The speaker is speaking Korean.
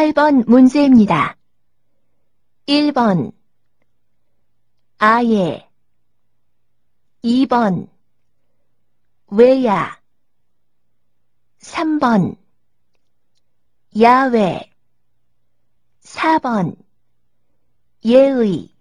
8번 문제입니다. 1번. 아예. 2번. 왜야? 3번. 야외. 4번. 예의.